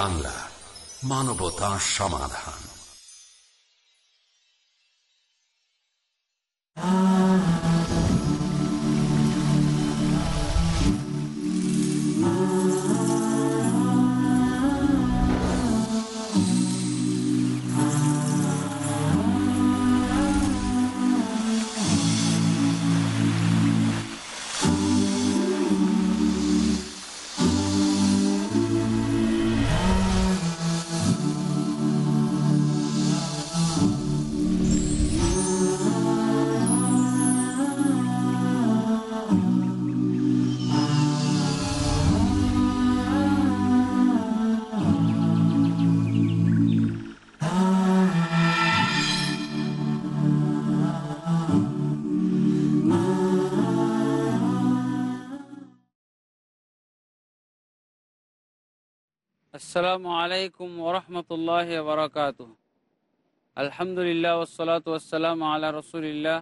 বাংলা মানবতা সমাধান। আসসালামু আলাইকুম ওরহমতুল্লাহ বরকাত আলহামদুলিল্লাহ ওসলাত ওসালাম আলা রসুলিল্লাহ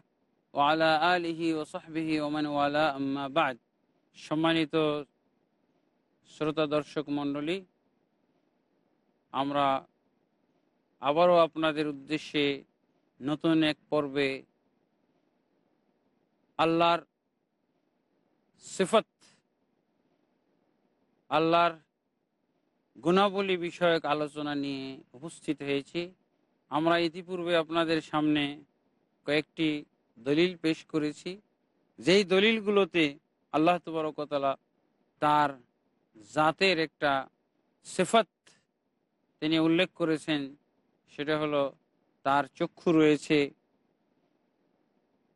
ও আলা আলিহি ওসহবিহি ওমান ওয়ালা, আম্মা সম্মানিত শ্রোতা দর্শক মণ্ডলী, আমরা আবারও আপনাদের উদ্দেশ্যে নতুন এক পর্বে আল্লাহর সিফত, আল্লাহর গুণাবলী বিষয়ক আলোচনা নিয়ে উপস্থিত হয়েছি। আমরা ইতিপূর্বে আপনাদের সামনে কয়েকটি দলিল পেশ করেছি। যেই দলিলগুলোতে আল্লাহ তবরকতলা তার জাতের একটা সেফত তিনি উল্লেখ করেছেন, সেটা হলো তার চক্ষু রয়েছে।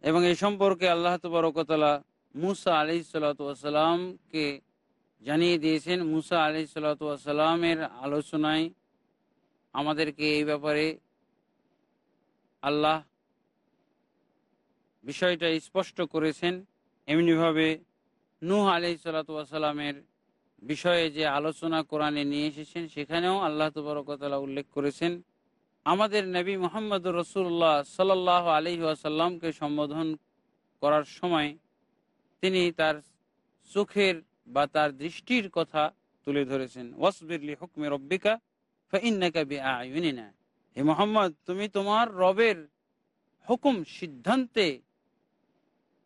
এবং এই সম্পর্কে আল্লাহ তবরকতলা মুসা আলি সাল্লাতামকে জানিয়ে দিয়েছেন মুসা আলি সাল্লাতামের আলোচনায় আমাদেরকে এই ব্যাপারে আল্লাহ বিষয়টা স্পষ্ট করেছেন। এমনিভাবে নূহ আলি সাল্লাতামের বিষয়ে যে আলোচনা কোরআনে নিয়ে এসেছেন, সেখানেও আল্লাহ তবরকতলা উল্লেখ করেছেন, আমাদের নবী মোহাম্মদ রসুল্লাহ সাল্লাহ আলি আসাল্লামকে সম্বোধন করার সময় তিনি তার চোখের বা তার দৃষ্টির কথা তুলে ধরেছেন। ওয়াসবিরলি হুকমে রব্বিকা হে মোহাম্মদ, তুমি তোমার রবের হুকুম সিদ্ধান্তে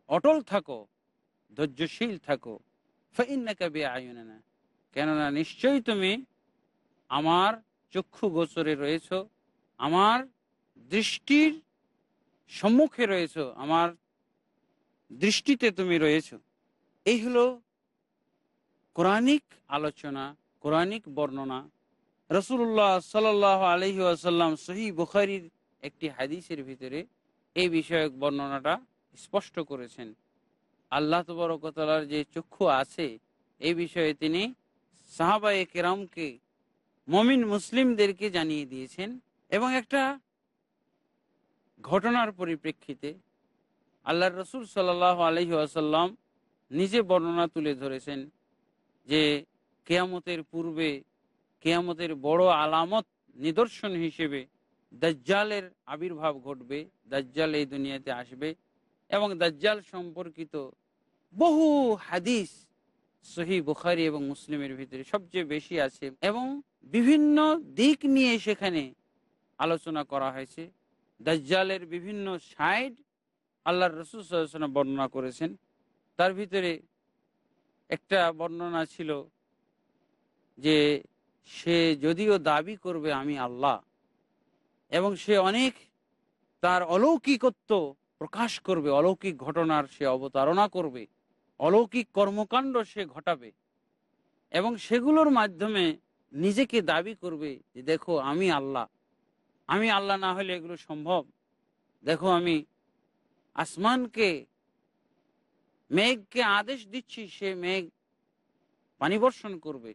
অটল থাকো, ধৈর্যশীল থাকো। ফাইন্নাকা বি কেননা নিশ্চয়ই তুমি আমার চক্ষু গোচরে রয়েছ, আমার দৃষ্টির সম্মুখে রয়েছ, আমার দৃষ্টিতে তুমি রয়েছ। এই হলো কোরআনিক আলোচনা, কোরআনিক বর্ণনা। রসুল্লাহ সাল আলহি আসাল্লাম সহি বুখারির একটি হাদিসের ভিতরে এই বিষয়ক বর্ণনাটা স্পষ্ট করেছেন। আল্লাহ তবরকতলার যে চক্ষু আছে, এই বিষয়ে তিনি সাহাবায়ে কেরামকে, মমিন মুসলিমদেরকে জানিয়ে দিয়েছেন এবং একটা ঘটনার পরিপ্রেক্ষিতে আল্লাহ রসুল সাল্লাহ আলহি আসাল্লাম নিজে বর্ণনা তুলে ধরেছেন। যে কেয়ামতের পূর্বে, কেয়ামতের বড় আলামত নিদর্শন হিসেবে দাজ্জালের আবির্ভাব ঘটবে, দাজ্জাল এই দুনিয়াতে আসবে এবং দাজ্জাল সম্পর্কিত বহু হাদিস সহি বুখারি এবং মুসলিমের ভিতরে সবচেয়ে বেশি আছে এবং বিভিন্ন দিক নিয়ে সেখানে আলোচনা করা হয়েছে। দাজ্জালের বিভিন্ন সাইড আল্লাহর রসুল বর্ণনা করেছেন। তার ভিতরে একটা বর্ণনা ছিল যে সে যদিও দাবি করবে আমি আল্লাহ, এবং সে অনেক তার অলৌকিকত্ব প্রকাশ করবে, অলৌকিক ঘটনার সে অবতারণা করবে, অলৌকিক কর্মকাণ্ড সে ঘটাবে, এবং সেগুলোর মাধ্যমে নিজেকে দাবি করবে যে দেখো আমি আল্লাহ আমি আল্লাহ না হলে এগুলো সম্ভব। দেখো আমি আসমানকে মেঘকে আদেশ দিচ্ছি, সে মেঘ পানি বর্ষণ করবে।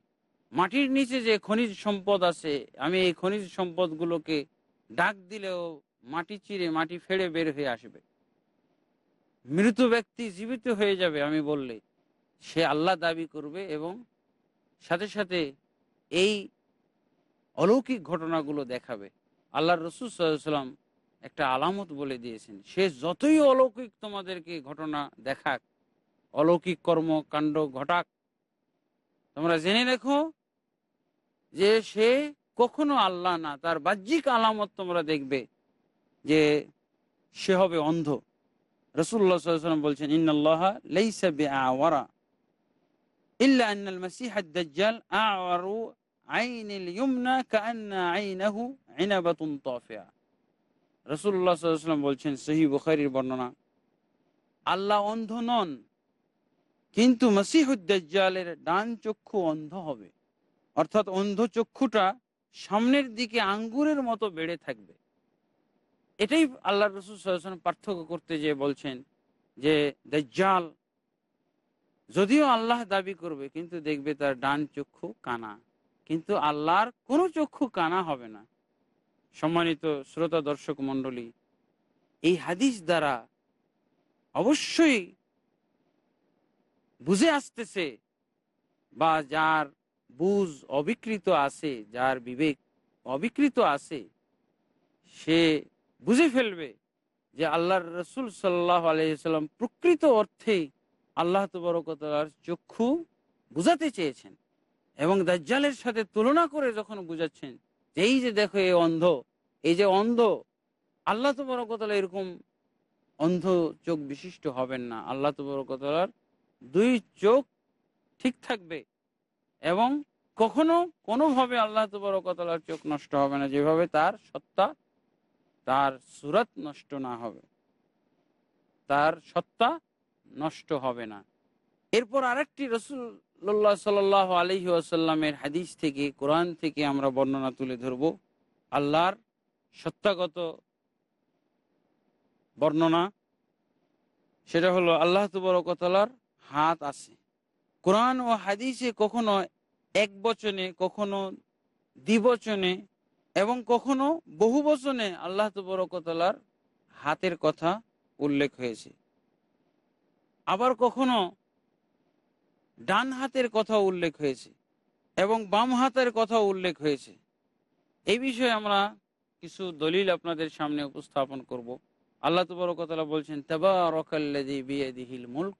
মাটির নিচে যে খনিজ সম্পদ আছে, আমি এই খনিজ সম্পদগুলোকে ডাক দিলেও মাটি চিরে মাটি ফেড়ে বের হয়ে আসবে। মৃত ব্যক্তি জীবিত হয়ে যাবে, আমি বললে। সে আল্লাহ দাবি করবে এবং সাথে সাথে এই অলৌকিক ঘটনাগুলো দেখাবে। আল্লাহ রসুল সাল্লাম একটা আলামত বলে দিয়েছেন, সে যতই অলৌকিক তোমাদেরকে ঘটনা দেখাক অলৌকিক কর্মকাণ্ড ঘটাক। তোমরা জেনে রেখো যে সে কখনো আল্লাহ না, তার বাহ্যিক আলামত তোমরা দেখবে যে সে হবে অন্ধ। বলছেন ইল্লা আইনিল রসুল্লাহ বলছেন সহি বর্ণনা, আল্লাহ অন্ধ নন কিন্তু মসিহুদ্দালের ডান চক্ষু অন্ধ হবে। অর্থাৎ অন্ধ চক্ষুটা সামনের দিকে আঙ্গুরের মতো বেড়ে থাকবে। এটাই আল্লাহ রসুল পার্থক্য করতে যে বলছেন যে দাজ্জাল যদিও আল্লাহ দাবি করবে, কিন্তু দেখবে তার ডান চক্ষু কানা। কিন্তু আল্লাহর কোনো চক্ষু কানা হবে না। সম্মানিত শ্রোতা দর্শক মণ্ডলী, এই হাদিস দ্বারা অবশ্যই বুঝে আসতেছে বা যার বুঝ অবিকৃত আছে, যার বিবেক অবিকৃত আছে, সে বুঝে ফেলবে যে আল্লাহর রসুল সাল্লাহ আলহিসাল্লাম প্রকৃত অর্থে আল্লাহ তবরকতার চক্ষু বুঝাতে চেয়েছেন এবং দাজ্জালের সাথে তুলনা করে যখন বুঝাচ্ছেন এই যে দেখো এই অন্ধ, এই যে অন্ধ, আল্লাহ তবরকতলা এরকম অন্ধ চোখ বিশিষ্ট হবেন না। আল্লাহ তবরকতলার দুই চোখ ঠিক থাকবে এবং কখনো কোনোভাবে আল্লাহ তবরকতলার চোখ নষ্ট হবে না, যেভাবে তার সত্তা, তার সুরত নষ্ট না হবে, তার সত্তা নষ্ট হবে না। এরপর আরেকটি রসুল্লাহ সাল আলহি আসাল্লামের হাদিস থেকে, কোরআন থেকে আমরা বর্ণনা তুলে ধরব। আল্লাহর সত্তাগত বর্ণনা, সেটা হলো আল্লাহ তবরকতলার হাত আছে। কোরআন ও হাদিসে কখনো এক বচনে, কখনো দ্বিবচনে এবং কখনো বহু বচনে আল্লাহ তবরকতলার হাতের কথা উল্লেখ হয়েছে। আবার কখনো ডান হাতের কথা উল্লেখ হয়েছে এবং বাম হাতের কথা উল্লেখ হয়েছে। এই বিষয়ে আমরা কিছু দলিল আপনাদের সামনে উপস্থাপন করব। আল্লাহ তবরকতলা বলছেন তাবারকাল্লাদিহিল মুল্ক।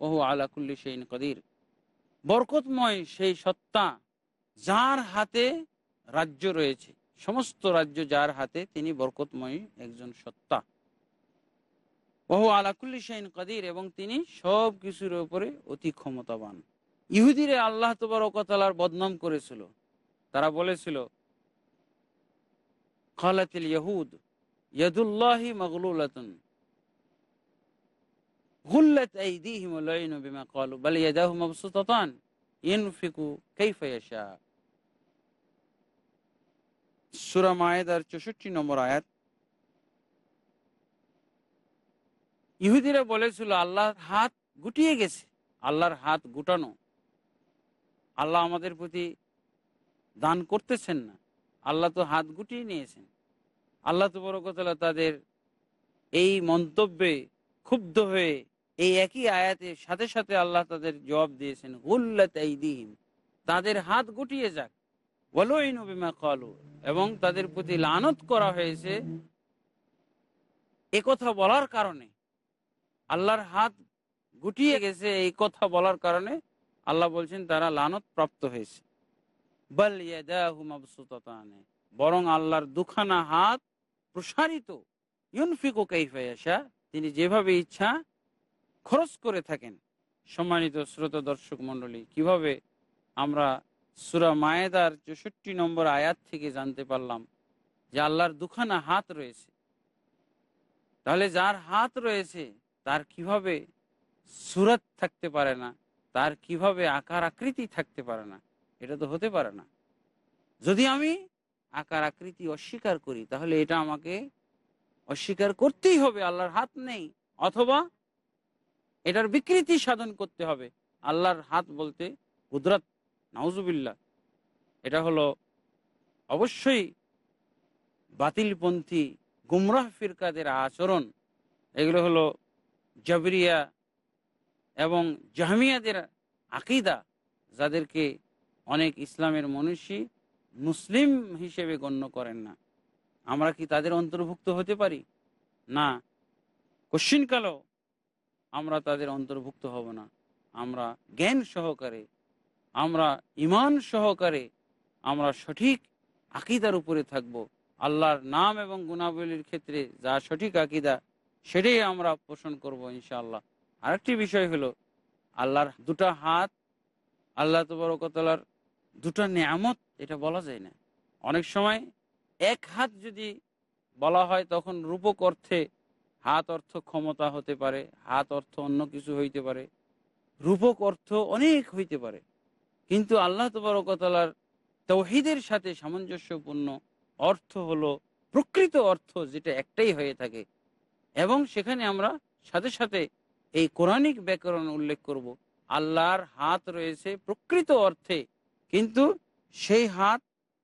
ওহু আলাকুল্লি সেইন কদির। বরকতময় সেই সত্তা যার হাতে রাজ্য রয়েছে, সমস্ত রাজ্য যার হাতে তিনি বরকতময় একজন সত্তা। বহু আলাকুল্লি শাইন কাদির এবং তিনি সব কিছুর উপরে অতি ক্ষমতাবান। ইহুদিরে আল্লাহ তবরকতালার বদনাম করেছিল। তারা বলেছিল খালাতিল ইহুদ ইয়াদুল্লাহি মগলুলাতুন। ইহুদিরা বলেছিল, আল্লাহর হাত গুটিয়ে গেছে। আল্লাহর হাত গুটানো। আল্লাহ আমাদের প্রতি দান করতেছেন না। আল্লাহ তো হাত গুটিয়ে নিয়েছেন। আল্লাহ তো তবরকতলা তাদের এই মন্তব্যে ক্ষুব্ধ হয়ে এই একই আয়াতে সাথে সাথে আল্লাহ তাদের জবাব দিয়েছেন, হুল্লাত তাদের হাত গুটিয়ে যাক। নবীমা কলু এবং তাদের প্রতি লানত করা হয়েছে কথা বলার কারণে। আল্লাহর হাত গুটিয়ে গেছে এই কথা বলার কারণে আল্লাহ বলছেন, তারা লানত প্রাপ্ত হয়েছে। বরং আল্লাহর দুখানা হাত প্রসারিত। ইউনফিকো কাইফায়াসা তিনি যেভাবে ইচ্ছা খরচ করে থাকেন। সম্মানিত শ্রোত দর্শক মন্ডলী কীভাবে আমরা সুরা মায়েদার চৌষট্টি নম্বর আয়াত থেকে জানতে পারলাম যে আল্লাহর দুখানা হাত রয়েছে? তাহলে যার হাত রয়েছে, তার কীভাবে সুরত থাকতে পারে না? তার কীভাবে আকার আকৃতি থাকতে পারে না? এটা তো হতে পারে না। যদি আমি আকার আকৃতি অস্বীকার করি, তাহলে এটা আমাকে অস্বীকার করতেই হবে, আল্লাহর হাত নেই। অথবা এটার বিকৃতি সাধন করতে হবে। আল্লাহর হাত বলতে কুদরত নাউজুবিল্লা এটা হলো অবশ্যই বাতিলপন্থী গুমরাহ ফিরকাদের আচরণ। এগুলো হলো জবরিয়া এবং জাহমিয়াদের আকিদা, যাদেরকে অনেক ইসলামের মনীষী মুসলিম হিসেবে গণ্য করেন না। আমরা কি তাদের অন্তর্ভুক্ত হতে পারি? না। কশ্চিনকালও আমরা তাদের অন্তর্ভুক্ত হব না। আমরা জ্ঞান সহকারে, আমরা ইমান সহকারে, আমরা সঠিক আকিদার উপরে থাকব। আল্লাহর নাম এবং গুণাবলীর ক্ষেত্রে যা সঠিক আকিদা, সেটাই আমরা পোষণ করব ইনশাআল্লাহ। আরেকটি বিষয় হলো, আল্লাহর দুটা হাত, আল্লাহ তবরকতলার দুটা নিয়ামত, এটা বলা যায় না। অনেক সময় এক হাত যদি বলা হয়, তখন রূপক অর্থে হাত অর্থ ক্ষমতা হতে পারে, হাত অর্থ অন্য কিছু হইতে পারে, রূপক অর্থ অনেক হইতে পারে। কিন্তু আল্লাহ তবরকতলার তৌহিদের সাথে সামঞ্জস্যপূর্ণ অর্থ হলো প্রকৃত অর্থ যেটা একটাই হয়ে থাকে। এবং সেখানে আমরা সাথে সাথে এই কোরআনিক ব্যাকরণ উল্লেখ করব। আল্লাহর হাত রয়েছে প্রকৃত অর্থে, কিন্তু সেই হাত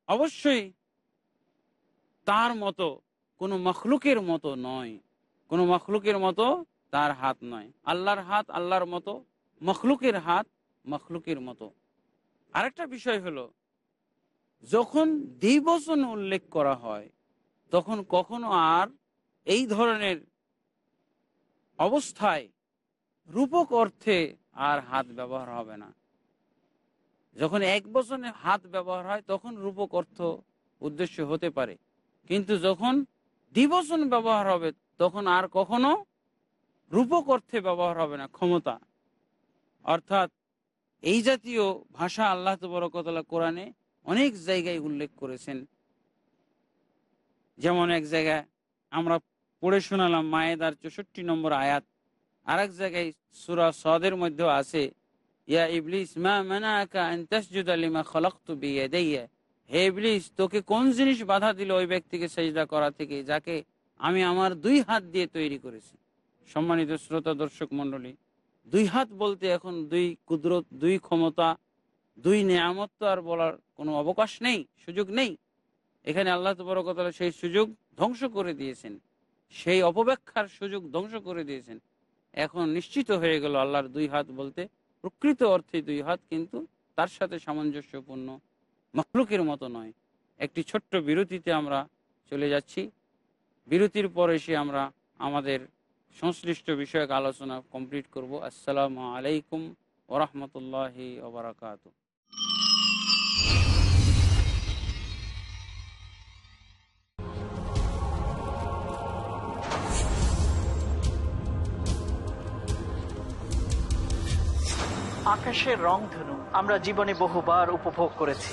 অবশ্যই তার মতো কোনো মখলুকের মতো নয়। কোনো মখলুকের মতো তার হাত নয়। আল্লাহর হাত, আল্লাহর মতো, মখলুকের হাত, মখলুকের মতো। আরেকটা বিষয় হলো, যখন দিবসন উল্লেখ করা হয়, তখন কখনো আর এই ধরনের অবস্থায় রূপক অর্থে আর হাত ব্যবহার হবে না। যখন এক বচনে হাত ব্যবহার হয়, তখন রূপক অর্থ উদ্দেশ্য হতে পারে। কিন্তু যখন দ্বিবচন ব্যবহার হবে তখন আর কখনো রূপক অর্থে ব্যবহার হবে না, ক্ষমতা। অর্থাৎ এই জাতীয় ভাষা আল্লাহ তবরকতলা কোরআনে অনেক জায়গায় উল্লেখ করেছেন। যেমন এক জায়গায় আমরা পড়ে শোনালাম মায়েদার চৌষট্টি নম্বর আয়াত আর এক জায়গায় সুরা সদের মধ্যে আছে, ইয়া ইবলিস হে ইবলিস, তোকে কোন জিনিস বাধা দিল ওই ব্যক্তিকে সেজদা করা থেকে, যাকে আমি আমার দুই হাত দিয়ে তৈরি করেছি। সম্মানিত শ্রোতা, দর্শক, মণ্ডলী, দুই হাত বলতে এখন দুই কুদরত, দুই ক্ষমতা, দুই নিয়ামত তো আর বলার কোনো অবকাশ নেই, সুযোগ নেই। এখানে আল্লাহ তবরকতলা সেই সুযোগ ধ্বংস করে দিয়েছেন। সেই অপব্যাখ্যার সুযোগ ধ্বংস করে দিয়েছেন। এখন নিশ্চিত হয়ে গেল আল্লাহর দুই হাত বলতে প্রকৃত অর্থে দুই হাত কিন্তু তার সাথে সামঞ্জস্যপূর্ণ মখলুকের মতো নয়। একটি ছোট্ট বিরতিতে আমরা চলে যাচ্ছি। বিরতির পর এসে আমরা আমাদের সংশ্লিষ্ট বিষয়ক আলোচনা কমপ্লিট করব। আসসালামু আলাইকুম ওরহমতুল্লাহি ওবরাকাত আকাশের রংধনু আমরা জীবনে বহুবার উপভোগ করেছি।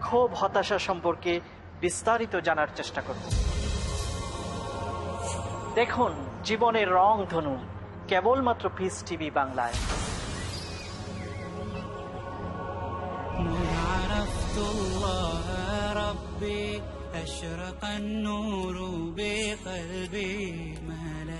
ক্ষোভ হতাশা সম্পর্কে বিস্তারিত জানার চেষ্টা করব দেখুন জীবনের রং ধনু কেবলমাত্র পিস টিভি বাংলায় عرفت الله ربي أشرق النور بقلبي ملأ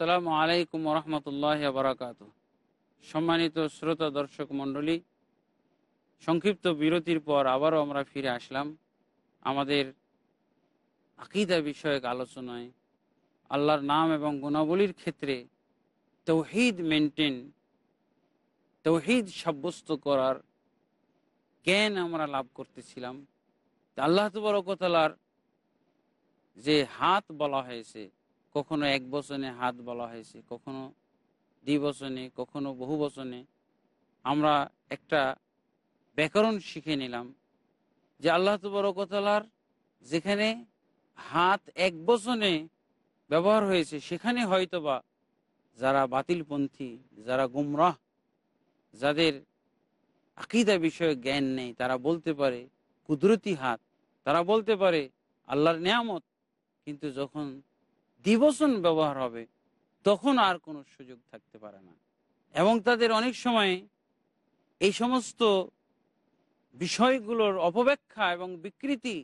আসসালামু আলাইকুম রহমতুল্লাহ বারাকাত সম্মানিত শ্রোতা দর্শক মণ্ডলী, সংক্ষিপ্ত বিরতির পর আবারও আমরা ফিরে আসলাম আমাদের আকিদা বিষয়ক আলোচনায়। আল্লাহর নাম এবং গুণাবলীর ক্ষেত্রে তৌহিদ মেনটেন তৌহিদ সাব্যস্ত করার জ্ঞান আমরা লাভ করতেছিলাম। আল্লাহ তবরকতালার যে হাত বলা হয়েছে কখনো এক বচনে হাত বলা হয়েছে, কখনো দ্বিবচনে কখনো বহু বচনে। আমরা একটা ব্যাকরণ শিখে নিলাম যে আল্লাহ তবরকতালার যেখানে হাত এক বচনে ব্যবহার হয়েছে, সেখানে হয়তোবা যারা বাতিলপন্থী, যারা গুমরাহ, যাদের আকিদা বিষয়ে জ্ঞান নেই, তারা বলতে পারে কুদরতি হাত, তারা বলতে পারে আল্লাহর নিয়ামত। কিন্তু যখন দিবসন ব্যবহার হবে, তখন আর কোনো সুযোগ থাকতে পারে না। এবং তাদের অনেক সময় এই সমস্ত বিষয়গুলোর অপব্যাখ্যা এবং বিকৃতি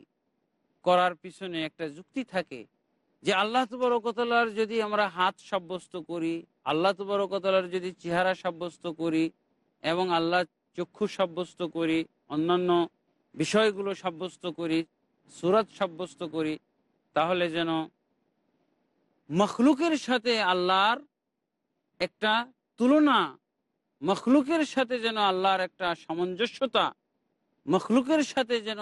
করার পিছনে একটা যুক্তি থাকে যে আল্লাহ তবরকতলার যদি আমরা হাত সাব্যস্ত করি, আল্লাহ তবরকতলার যদি চেহারা সাব্যস্ত করি এবং আল্লাহ চক্ষু সাব্যস্ত করি, অন্যান্য বিষয়গুলো সাব্যস্ত করি, সুরত সাব্যস্ত করি, তাহলে যেন মখলুকের সাথে আল্লাহর একটা তুলনা, মখলুকের সাথে যেন আল্লাহর একটা সামঞ্জস্যতা, মখলুকের সাথে যেন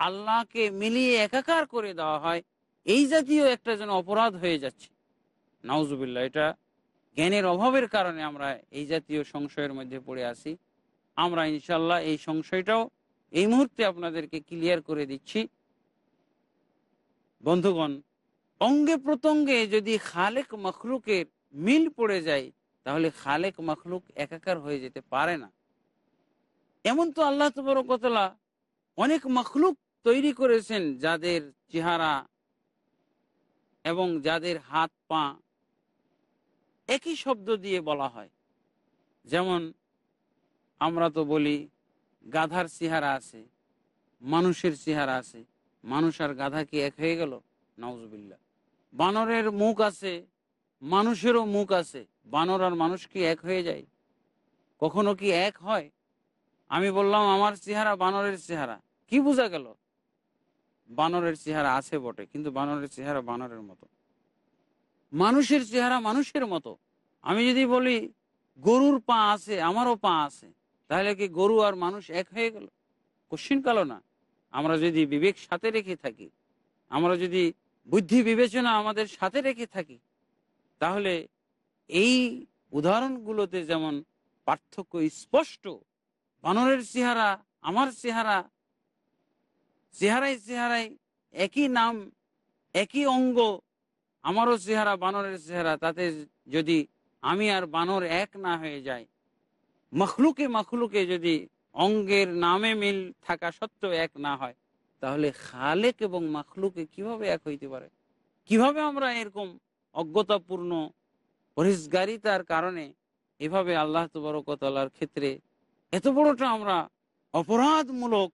আল্লাহকে মিলিয়ে একাকার করে দেওয়া হয়, এই জাতীয় একটা যেন অপরাধ হয়ে যাচ্ছে। নাউজুবিল্লা এটা জ্ঞানের অভাবের কারণে আমরা এই জাতীয় সংশয়ের মধ্যে পড়ে আসি আমরা ইনশাল্লাহ এই সংশয়টাও এই মুহূর্তে আপনাদেরকে ক্লিয়ার করে দিচ্ছি। বন্ধুগণ অঙ্গে প্রত্যঙ্গে যদি খালেক মখলুকের মিল পড়ে যায়, তাহলে খালেক মখলুক একাকার হয়ে যেতে পারে না। এমন তো আল্লাহ তবরকতলা অনেক মখলুক তৈরি করেছেন যাদের চেহারা এবং যাদের হাত পা একই শব্দ দিয়ে বলা হয়। যেমন আমরা তো বলি, গাধার চেহারা আছে, মানুষের চেহারা আছে, মানুষ আর গাধা কি এক হয়ে গেল? নওজবিল্লা বানরের মুখ আছে, মানুষেরও মুখ আছে। বানর আর মানুষ কি এক হয়ে যায়? কখনো কি এক হয়? আমি বললাম, আমার চেহারা বানরের চেহারা। কি বোঝা গেল? বানরের চেহারা আছে বটে, কিন্তু বানরের চেহারা বানরের মতো। মানুষের চেহারা মানুষের মতো। আমি যদি বলি, গরুর পা আছে, আমারও পা আছে, তাহলে কি গরু আর মানুষ এক হয়ে গেল? কোশ্চিন কালো না। আমরা যদি বিবেক সাথে রেখে থাকি, আমরা যদি বুদ্ধি বিবেচনা আমাদের সাথে রেখে থাকি, তাহলে এই উদাহরণগুলোতে যেমন পার্থক্য স্পষ্ট, বানরের চেহারা, আমার চেহারা, চেহারায় চেহারায় একই নাম, একই অঙ্গ, আমারও চেহারা বানরের চেহারা, তাতে যদি আমি আর বানর এক না হয়ে যায় মখলুকে মখলুকে যদি অঙ্গের নামে মিল থাকা সত্ত্বেও এক না হয় তাহলে খালেক এবং মাখলুকে কীভাবে এক হইতে পারে? কীভাবে আমরা এরকম অজ্ঞতাপূর্ণ পরিষ্কারিতার কারণে এভাবে আল্লাহ তবরকতালার ক্ষেত্রে এত বড়টা আমরা অপরাধমূলক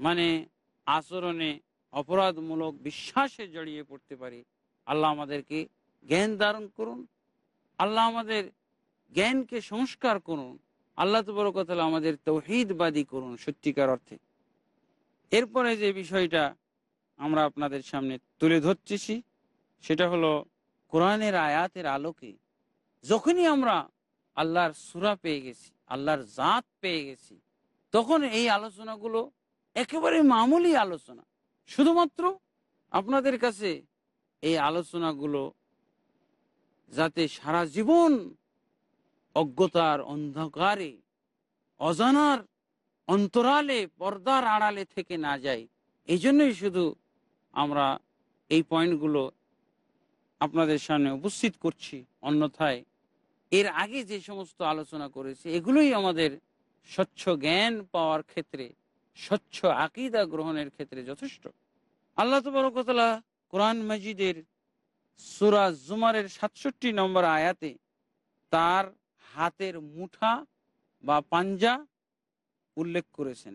মানে আচরণে অপরাধমূলক বিশ্বাসে জড়িয়ে পড়তে পারি? আল্লাহ আমাদেরকে জ্ঞান ধারণ করুন। আল্লাহ আমাদের জ্ঞানকে সংস্কার করুন। আল্লাহ তবরকতালা আমাদের তৌহিদবাদী করুন সত্যিকার অর্থে। এরপরে যে বিষয়টা আমরা আপনাদের সামনে তুলে ধরতেছি, সেটা হলো কোরআনের আয়াতের আলোকে যখনই আমরা আল্লাহর সুরা পেয়ে গেছি, আল্লাহর জাত পেয়ে গেছি, তখন এই আলোচনাগুলো একেবারে মামুলি আলোচনা। শুধুমাত্র আপনাদের কাছে এই আলোচনাগুলো যাতে সারা জীবন অজ্ঞতার অন্ধকারে, অজানার অন্তরালে, পর্দার আড়ালে থেকে না যায় এই জন্যই শুধু আমরা এই পয়েন্টগুলো আপনাদের সামনে উপস্থিত করছি। অন্যথায় এর আগে যে সমস্ত আলোচনা করেছি, এগুলোই আমাদের স্বচ্ছ জ্ঞান পাওয়ার ক্ষেত্রে, স্বচ্ছ আকিদা গ্রহণের ক্ষেত্রে যথেষ্ট। আল্লাহ তবরকতলা কোরআন মজিদের সুরা জুমারের সাতষট্টি নম্বর আয়াতে তার হাতের মুঠা বা পাঞ্জা উল্লেখ করেছেন।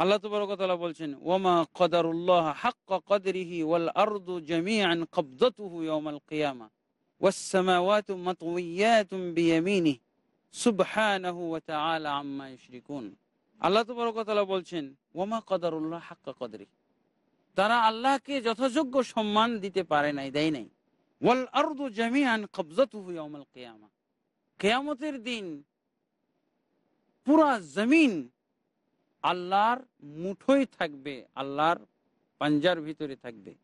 আল্লাহ তবরকতলা বলছেন ওমা কদারুল্লাহ হাক্কা বলছেন ওমা কদারুল্লাহ হাক্কা তারা আল্লাহকে যথাযোগ্য সম্মান দিতে পারে নাই, দেয় নাই। ওয়াল আর্দু জামিআন কবজাতুহু ইয়াউমাল কিয়ামা, কিয়ামতের দিন পুরা জমিন আল্লাহর মুঠোই থাকবে, আল্লাহর পাঞ্জার ভিতরে থাকবে।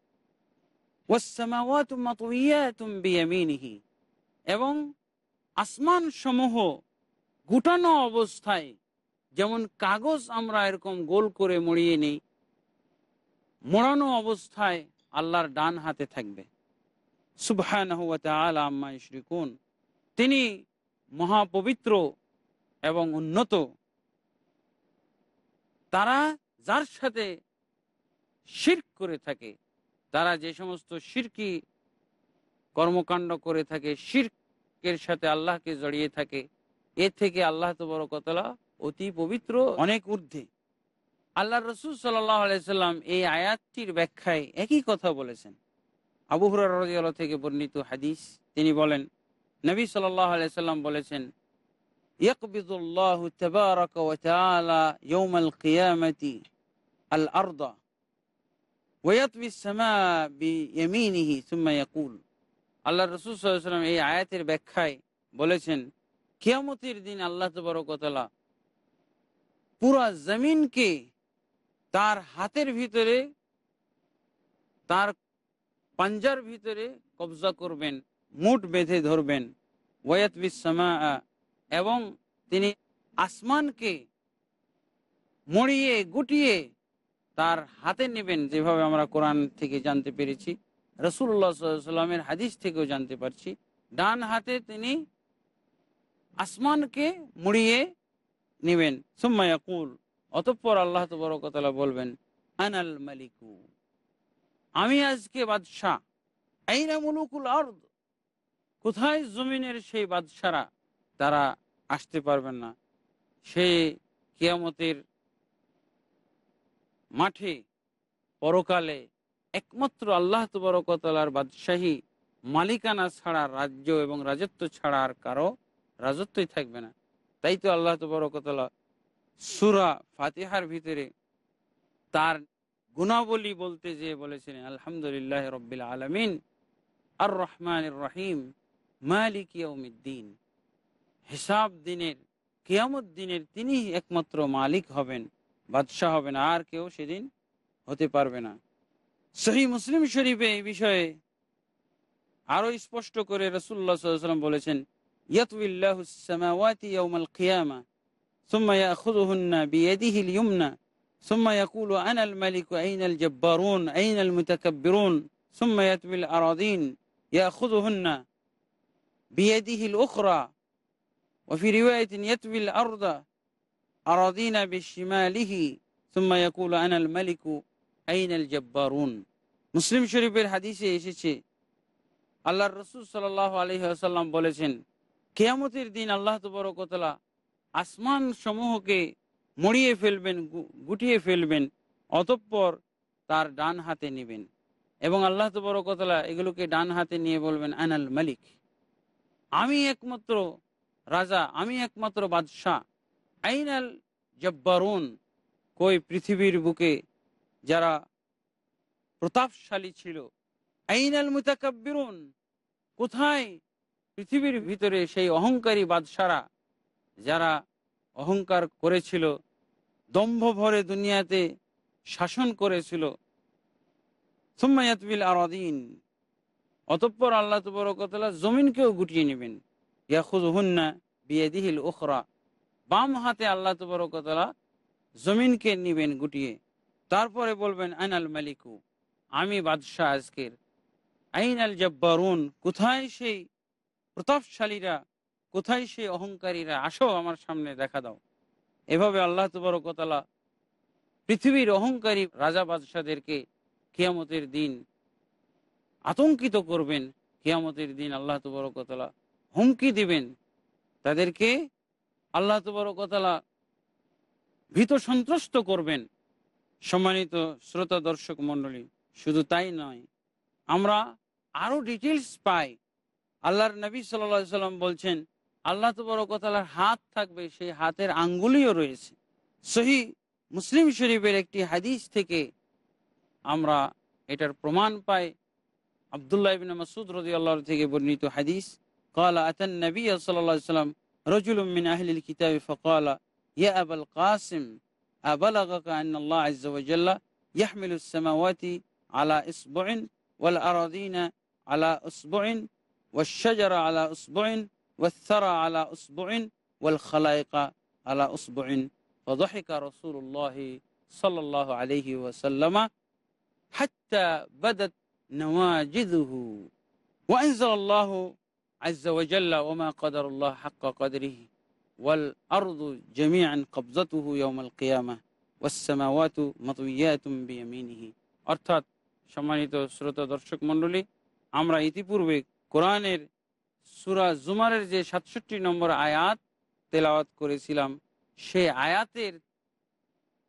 এবং আসমান সমূহ গুটানো অবস্থায়, যেমন কাগজ আমরা এরকম গোল করে মড়িয়ে নিই, মোড়ানো অবস্থায় আল্লাহর ডান হাতে থাকবে। ইশরিকুন। তিনি মহাপবিত্র এবং উন্নত। তারা যার সাথে শির্ক করে থাকে, তারা যে সমস্ত শিরকি কর্মকাণ্ড করে থাকে, শির্কের সাথে আল্লাহকে জড়িয়ে থাকে, এ থেকে আল্লাহ তবরকতলা অতি পবিত্র অনেক ঊর্ধ্বে। আল্লাহ রসুল সাল্লাম এই আয়াতটির ব্যাখ্যায় একই কথা বলেছেন। আবু হুরার থেকে বর্ণিত হাদিস, তিনি বলেন, নবী সাল্লাম বলেছেন يقبض الله تبارك وتعالى يوم القيامة الأرض ويطوي السماء بيمينه ثم يقول আল্লাহ রসুল সাল্লাম এই আয়াতের ব্যাখ্যায় বলেছেন কিয়ামতের দিন আল্লাহ তবরকতলা পুরা জমিনকে তার হাতের ভিতরে তার পাঞ্জার ভিতরে কবজা করবেন মুঠ বেঁধে ধরবেন ওয়াত বিসমা এবং তিনি আসমানকে মড়িয়ে, গুটিয়ে তার হাতে নেবেন যেভাবে আমরা কোরআন থেকে জানতে পেরেছি। রসুল্লাহ সাল্লামের হাদিস থেকেও জানতে পারছি। ডান হাতে তিনি আসমানকে মুড়িয়ে নেবেন। সুম্মায়াকুল অতঃপর আল্লাহ তবরকতলা বলবেন, আনাল মালিকু, আমি আজকে বাদশাহ। আইনা মুলুকুল আর্দ, কোথায় জমিনের সেই বাদশারা? তারা আসতে পারবেন না। সে কিয়ামতের মাঠে পরকালে একমাত্র আল্লাহ তবরকতলার বাদশাহী মালিকানা ছাড়া রাজ্য এবং রাজত্ব ছাড়া আর কারও রাজত্বই থাকবে না। তাই তো আল্লাহ তবরকতলা সুরা ফাতিহার ভিতরে তার গুণাবলী বলতে যে বলেছেন আলহামদুলিল্লাহ রব্বিল আলমিন আর রহমান রহিম, মালিক ইয়ৌমিদ্দিন হিসাব দিনের, কিয়ামত দিনের তিনি একমাত্র মালিক হবেন, বাদশাহ হবেন, আর কেউ সেদিন হতে পারবে না। সহি মুসলিম শরীফে এই বিষয়ে আরও স্পষ্ট করে রসুল্লাহ বলেছেন ইয়াতুল্লাহমাওয়াতি وفي رواية يتوي الأرض أراضين بشماله ثم يقول أنا الملك أين الجبارون মুসলিম শরীফের হাদিসে এসেছে আল্লাহর রসুল সাল আলহি আসাল্লাম বলেছেন কেয়ামতের দিন আল্লাহ তবরকতলা আসমান সমূহকে মরিয়ে ফেলবেন গুটিয়ে ফেলবেন অতঃপর তার ডান হাতে নেবেন এবং আল্লাহ তবরকতলা এগুলোকে ডান হাতে নিয়ে বলবেন আনাল মালিক আমি একমাত্র রাজা, আমি একমাত্র বাদশাহ। আইনাল জব্বারুন, কই পৃথিবীর বুকে যারা প্রতাপশালী ছিল। আইনাল মুতাকাব্বিরুন, কোথায় পৃথিবীর ভিতরে সেই অহংকারী বাদশারা যারা অহংকার করেছিল, দম্ভ ভরে দুনিয়াতে শাসন করেছিল। সুম্মায়াতবিল আরদিন, অতঃপর আল্লাহ তবরকতলা জমিনকেও গুটিয়ে নেবেন। বাম হাতে আল্লাহ তবরকতলা জমিনকে নিবেন গুটিয়ে। তারপরে বলবেন, আইনাল মালিকু, আমি বাদশাহ আজকের। আইন আল জব্বারুন, কোথায় সেই প্রতাপশালীরা, কোথায় সেই অহংকারীরা? আসো আমার সামনে, দেখা দাও। এভাবে আল্লাহ তবরকতলা পৃথিবীর অহংকারী রাজা বাদশাদেরকে কিয়ামতের দিন আতঙ্কিত করবেন। কিয়ামতের দিন আল্লাহ তবরকতলা হুমকি দিবেন, তাদেরকে আল্লাহ তবরকতলা ভীত সন্ত্রস্ত করবেন। সম্মানিত শ্রোতা দর্শক মন্ডলী শুধু তাই নয়, আমরা আরও ডিটেলস পাই। আল্লাহর নবী সাল্লা সাল্লাম বলছেন, আল্লাহ তবরকতালার হাত থাকবে, সেই হাতের আঙ্গুলিও রয়েছে। সহি মুসলিম শরীফের একটি হাদিস থেকে আমরা এটার প্রমাণ পাই। আবদুল্লাহ মাসুদ রদি আল্লাহ থেকে বর্ণিত হাদিস। قال أتى النبي صلى الله عليه وسلم رجل من أهل الكتاب فقال يا أبا القاسم أبلغك أن الله عز وجل يحمل السماوات على إصبع والأراضين على أصبع والشجر على أصبع والثرى على أصبع والخلائق على أصبع. فضحك رسول الله صلى الله عليه وسلم حتى بدت نواجذه. وأنزل الله আজ্লা ওমা কদরুল্লাহ হাক্কা কদরিহি ওয়াল আরদু জমিয়ান কবজতুহু ইয়মাল কেয়ামা ওয়াসমাওয়াতু মতুয়াতুম বিয়ামিনিহি অর্থাৎ সম্মানিত শ্রোতা দর্শক মণ্ডলী আমরা ইতিপূর্বে কোরআনের সুরা জুমারের যে সাতষট্টি নম্বর আয়াত তেলাওয়াত করেছিলাম, সে আয়াতের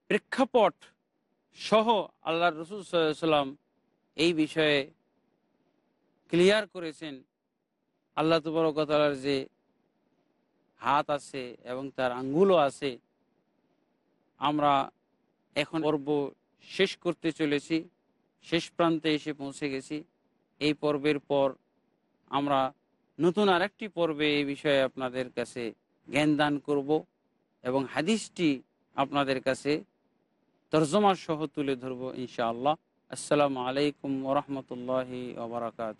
প্রেক্ষাপট সহ আল্লাহ রসুল সাল্লাম এই বিষয়ে ক্লিয়ার করেছেন। আল্লাহ তুবরকতালার যে হাত আছে এবং তার আঙ্গুলও আছে, আমরা এখন পর্ব শেষ করতে চলেছি, শেষ প্রান্তে এসে পৌঁছে গেছি। এই পর্বের পর আমরা নতুন আরেকটি পর্বে এই বিষয়ে আপনাদের কাছে জ্ঞান দান করব এবং হাদিসটি আপনাদের কাছে তর্জমার সহ তুলে ধরব ইনশাআল্লাহ। আসসালামু আলাইকুম ওরহমতুল্লাহি ওবরাকাত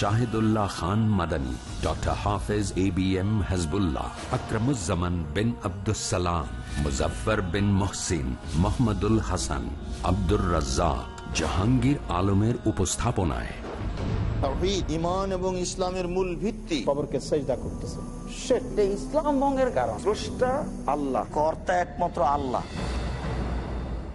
Shahidullah Khan Madani doctor Hafez A B M Hajbullah Akramuzzaman bin Abdussalam Muzaffar bin Mohsin Mohammadul Hasan Abdur Razzak Jahangir আলমের উপস্থাপনায়। ইমান এবং ইসলামের মূল ভিত্তি। খবরকে সেজদা করতেছে। সেটা ইসলাম ভঙ্গের কারণ। স্রষ্টা আল্লাহ কর্তা একমাত্র আল্লাহ।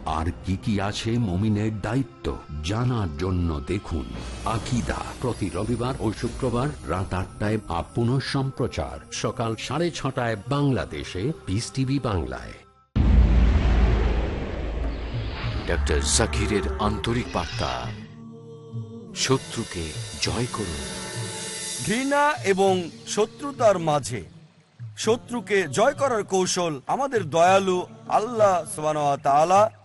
আর কি কি আছে মমিনের দায়িত্ব জানার জন্য দেখুন আকিদা প্রতি রবিবার ও শুক্রবার রাত আটটায় আপন সম্প্রচার সকাল সাড়ে ছটায় বাংলাদেশে পিস টিভি বাংলায়। ডক্টর জাকিরের আন্তরিক বার্তা। শত্রুকে জয় করুন। ঘৃণা এবং শত্রুতার মাঝে শত্রুকে জয় করার কৌশল আমাদের দয়ালু আল্লাহ তাআলা